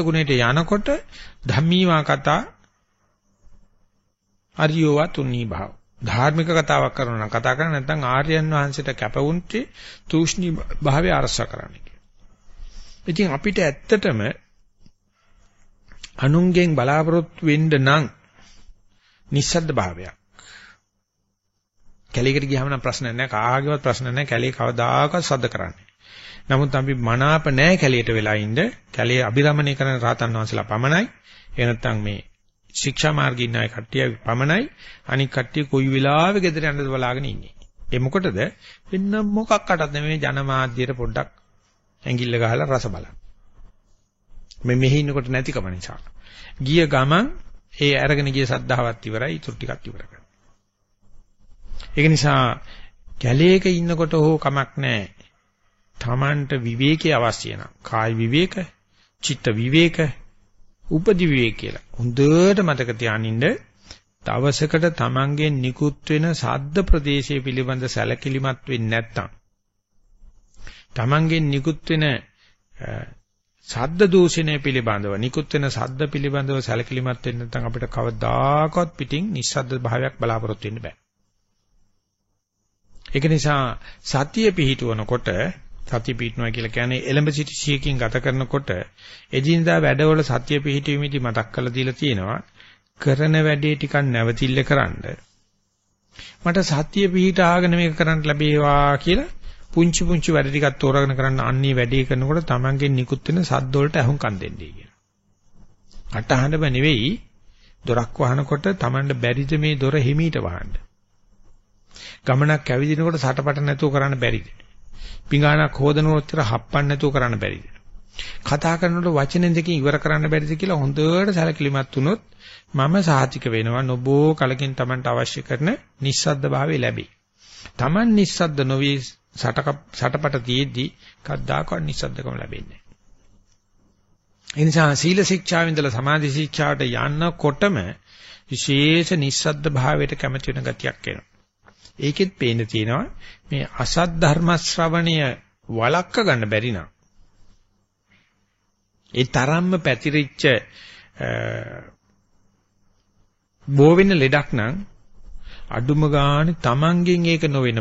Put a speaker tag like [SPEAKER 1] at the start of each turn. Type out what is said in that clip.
[SPEAKER 1] ගුණයට යනකොට ධම්මීවා කතා අරියෝවා තුන්නී භාව. ධාර්මික කතාවක් කරනවා නම් කතා කරන්නේ නැත්නම් ආර්යයන් වහන්සේට කැපවුන්ටි තූෂ්ණී භාවය අරස කරන්නේ කියලා. ඉතින් අපිට ඇත්තටම අනුන්ගෙන් බලාපොරොත්තු වෙන්න නම් නිස්සද්ද භාවයක්. කැලේකට ගියාම නම් ප්‍රශ්න නැහැ කාගේවත් ප්‍රශ්න නැහැ කැලේ කවදාකවත් සද්ද කරන්නේ. නමුත් අපි මනාප නැහැ කැලේට වෙලා ඉන්න කැලේ අභිරමණය කරන රාතන් වහන්සේලා පමණයි. එහෙ නැත්නම් මේ ශික්ෂා මාර්ගයේ ඉන්න අය කට්ටිය පමණයි අනික් කට්ටිය කොයි වෙලාවෙ ගෙදර යන්නද බලාගෙන ඉන්නේ. ඒ මොකටද? වෙන මොකක්කටත් නෙමෙයි ජනමාධ්‍යයට පොඩ්ඩක් ඇඟිල්ල ගහලා රස බලන්න. මේ මෙහි ඉන්නකොට නැතිකම නිසා. ගිය ගමන් ඒ අරගෙන ගිය සද්ධාවත් ඉවරයි, ඊටු ටිකක් ඉවර කරනවා. ඒක නිසා කැලේක ඉන්නකොට හෝ කමක් නැහැ. Tamanට විවේකී අවශ්‍ය නම් කාය විවේක, චිත්ත විවේක, උපදි විවේක කියලා. හොඳට මතක තියානින්න දවසකට Tamanගෙන් නිකුත් වෙන සද්ද ප්‍රදේශයේ පිළිබඳ සැලකිලිමත් වෙන්නේ නැත්නම් Tamanගෙන් නිකුත් වෙන සද්ද දූෂණය පිළිබඳව නිකුත් වෙන සද්ද පිළිබඳව සැලකිලිමත් වෙන්න නැත්නම් අපිට කවදාකවත් පිටින් නිස්සද්ද භාවයක් බලාපොරොත්තු වෙන්න බෑ. ඒක නිසා සතිය පිහිටවනකොට සතිය පිහිටනවා කියලා කියන්නේ එලඹ සිටි සියකින් ගත කරනකොට එදිනදා වැඩවල සතිය පිහිටීමේදී මතක් කරලා දීලා තියෙනවා කරන වැඩේ ටිකක් නැවතිල්ල කරන්න මට සතිය පිහිටාගෙන මේක කරන්න ලැබේවා කියලා පුංචි පුංචි වැඩ ටිකක් තෝරාගෙන කරන්න අන්නේ වැඩේ කරනකොට Tamange නිකුත් වෙන සද්ද වලට අහුම්කම් දෙන්නේ කියලා. අටහඬම නෙවෙයි දොරක් වහනකොට Tamanට බැරිද මේ දොර හිමීට වහන්න. ගමනක් ඇවිදිනකොට සටපට නැතුව කරන්න බැරිද? පිඟානක් හොදනකොට හප්පන්න නැතුව කරන්න බැරිද? කතා කරනකොට වචන දෙකකින් ඉවර කරන්න බැරිද කියලා හොඳට සැලකිලිමත් වුණොත් මම සාහිතික වෙනවා නොබෝ කලකින් Tamanට අවශ්‍ය කරන නිස්සද්ද භාවය ලැබේ. Taman නිස්සද්ද නොවි සටක සටපට තියේදී කද්දාකවත් නිස්සද්දකම ලැබෙන්නේ නැහැ. ඒ නිසා සීල ශික්ෂාවෙන් ඉඳලා සමාධි ශික්ෂාවට යන්නකොටම විශේෂ නිස්සද්ද භාවයට කැමති වෙන ගතියක් එනවා. ඒකෙත් පේන්න තියෙනවා මේ අසත් ධර්ම ශ්‍රවණය වළක්ක ගන්න බැරි නම්. ඒ තරම්ම පැතිරිච්ච බෝ වෙන ලෙඩක් නම් අඩුම ගානේ Tamanගෙන් ඒක නොවෙන